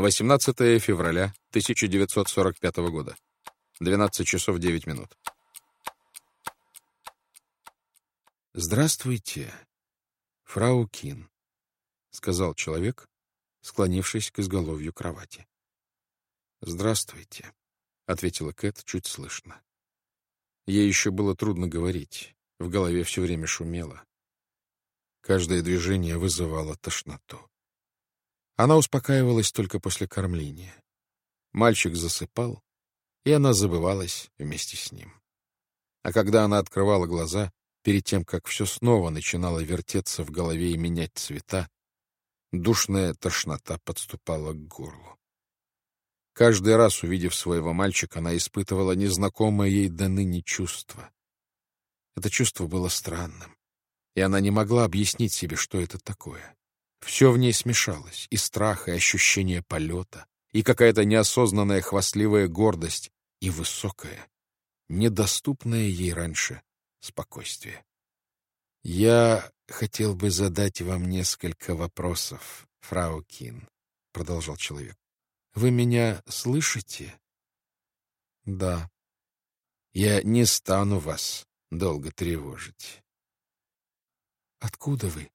18 февраля 1945 года. 12 часов 9 минут. «Здравствуйте, фрау Кин», — сказал человек, склонившись к изголовью кровати. «Здравствуйте», — ответила Кэт чуть слышно. Ей еще было трудно говорить, в голове все время шумело. Каждое движение вызывало тошноту. Она успокаивалась только после кормления. Мальчик засыпал, и она забывалась вместе с ним. А когда она открывала глаза, перед тем, как все снова начинало вертеться в голове и менять цвета, душная тошнота подступала к горлу. Каждый раз, увидев своего мальчика, она испытывала незнакомое ей до ныне чувство. Это чувство было странным, и она не могла объяснить себе, что это такое. Все в ней смешалось, и страх, и ощущение полета, и какая-то неосознанная хвастливая гордость, и высокая, недоступная ей раньше спокойствие. «Я хотел бы задать вам несколько вопросов, фрау Кин», — продолжал человек. «Вы меня слышите?» «Да. Я не стану вас долго тревожить». «Откуда вы?»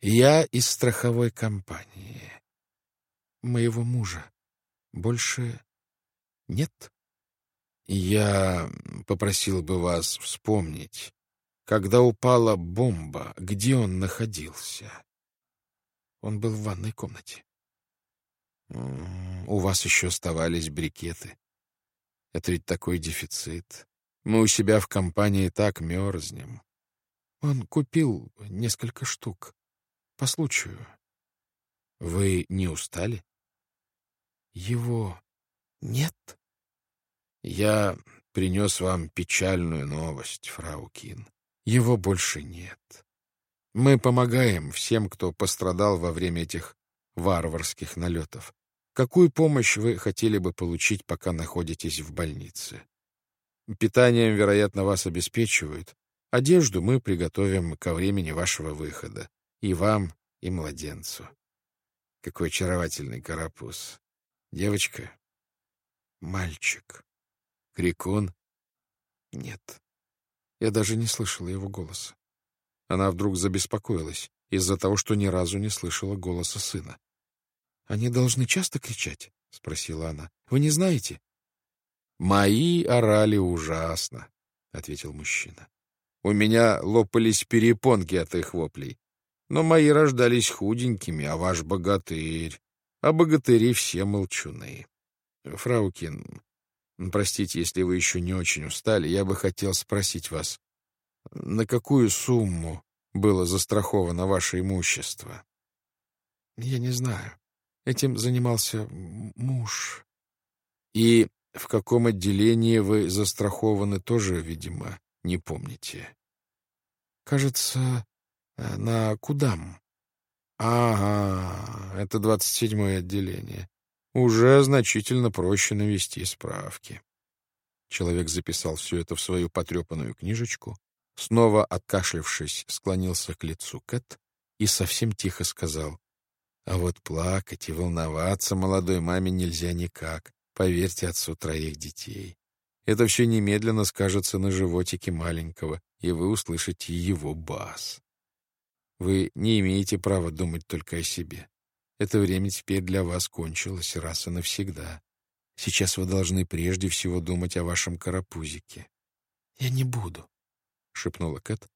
Я из страховой компании. Моего мужа больше нет. Я попросил бы вас вспомнить, когда упала бомба, где он находился. Он был в ванной комнате. У вас еще оставались брикеты. Это ведь такой дефицит. Мы у себя в компании так мерзнем. Он купил несколько штук. По случаю. Вы не устали? Его нет. Я принес вам печальную новость, фрау Кин. Его больше нет. Мы помогаем всем, кто пострадал во время этих варварских налетов. Какую помощь вы хотели бы получить, пока находитесь в больнице? Питанием, вероятно, вас обеспечивают. Одежду мы приготовим ко времени вашего выхода. И вам, и младенцу. Какой очаровательный карапуз. Девочка? Мальчик. Крикун? Нет. Я даже не слышала его голоса. Она вдруг забеспокоилась из-за того, что ни разу не слышала голоса сына. «Они должны часто кричать?» — спросила она. «Вы не знаете?» «Мои орали ужасно», — ответил мужчина. «У меня лопались перепонки от их воплей. Но мои рождались худенькими, а ваш богатырь. А богатыри все молчуны. Фраукин, простите, если вы еще не очень устали, я бы хотел спросить вас, на какую сумму было застраховано ваше имущество? Я не знаю. Этим занимался муж. И в каком отделении вы застрахованы, тоже, видимо, не помните. Кажется, на Кудам. Ага, это двадцать седьмое отделение. Уже значительно проще навести справки. Человек записал все это в свою потрепанную книжечку, снова, откашлившись, склонился к лицу Кэт и совсем тихо сказал, «А вот плакать и волноваться молодой маме нельзя никак, поверьте отцу троих детей. Это все немедленно скажется на животике маленького, и вы услышите его бас. Вы не имеете права думать только о себе. Это время теперь для вас кончилось раз и навсегда. Сейчас вы должны прежде всего думать о вашем карапузике. — Я не буду, — шепнула Кэт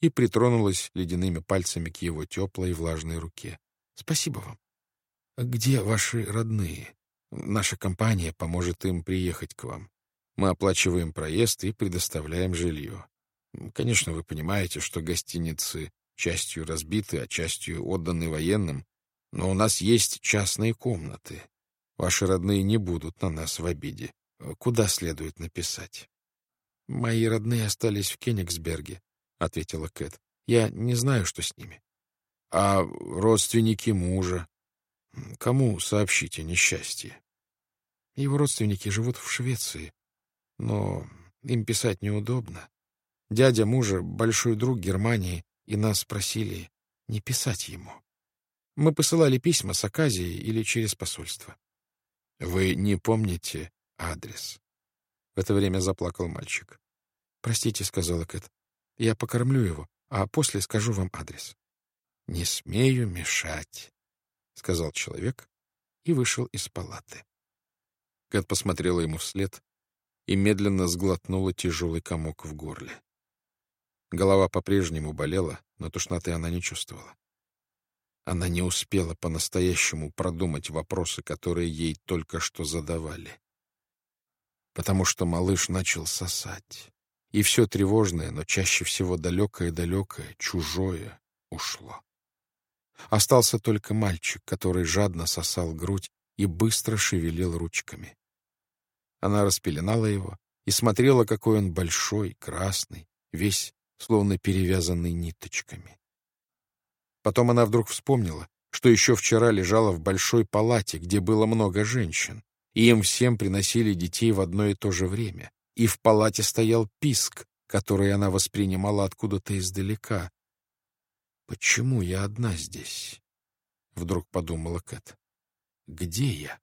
и притронулась ледяными пальцами к его теплой и влажной руке. — Спасибо вам. — Где ваши родные? Наша компания поможет им приехать к вам. Мы оплачиваем проезд и предоставляем жилье. Конечно, вы понимаете, что гостиницы частью разбиты, а частью отданы военным, но у нас есть частные комнаты. Ваши родные не будут на нас в обиде. Куда следует написать? — Мои родные остались в Кенигсберге, — ответила Кэт. — Я не знаю, что с ними. — А родственники мужа? Кому сообщите несчастье? Его родственники живут в Швеции, но им писать неудобно. Дядя мужа — большой друг Германии, и нас просили не писать ему. Мы посылали письма с Аказией или через посольство. Вы не помните адрес? В это время заплакал мальчик. «Простите», — сказала Кэт. «Я покормлю его, а после скажу вам адрес». «Не смею мешать», — сказал человек и вышел из палаты. Кэт посмотрела ему вслед и медленно сглотнула тяжелый комок в горле. Голова по-прежнему болела, но тошноты она не чувствовала. Она не успела по-настоящему продумать вопросы, которые ей только что задавали. Потому что малыш начал сосать. И все тревожное, но чаще всего далекое-далекое, чужое, ушло. Остался только мальчик, который жадно сосал грудь и быстро шевелил ручками. Она распеленала его и смотрела, какой он большой, красный, весь словно перевязанный ниточками. Потом она вдруг вспомнила, что еще вчера лежала в большой палате, где было много женщин, и им всем приносили детей в одно и то же время, и в палате стоял писк, который она воспринимала откуда-то издалека. «Почему я одна здесь?» — вдруг подумала Кэт. «Где я?»